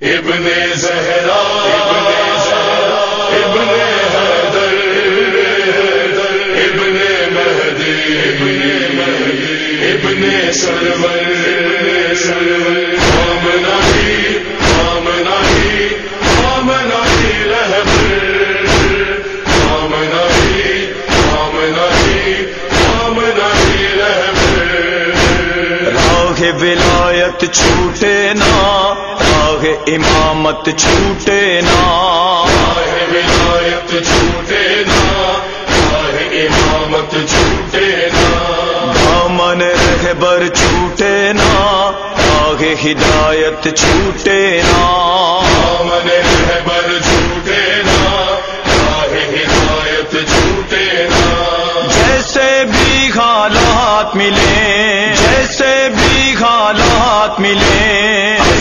ابن زہرا، ابن حیدر، ابن مہدی ابن مہدی ابن سرور سرور رام نہیں رام نہیں رام نہیں رہبر رام نہیں رام نہیں رام نہیں رہبر راہ ولایت چھوٹے نا امامت چھوٹے نا۔ راہ ولایت چھوٹے نا۔ امامت چھوٹے نا۔ دامن رہبر چھوٹے نا۔ راہ ہدایت چھوٹے نا۔ دامن رہبر چھوٹے نا۔ راہ ہدایت چھوٹے نا۔ جیسے بھی حالات ملے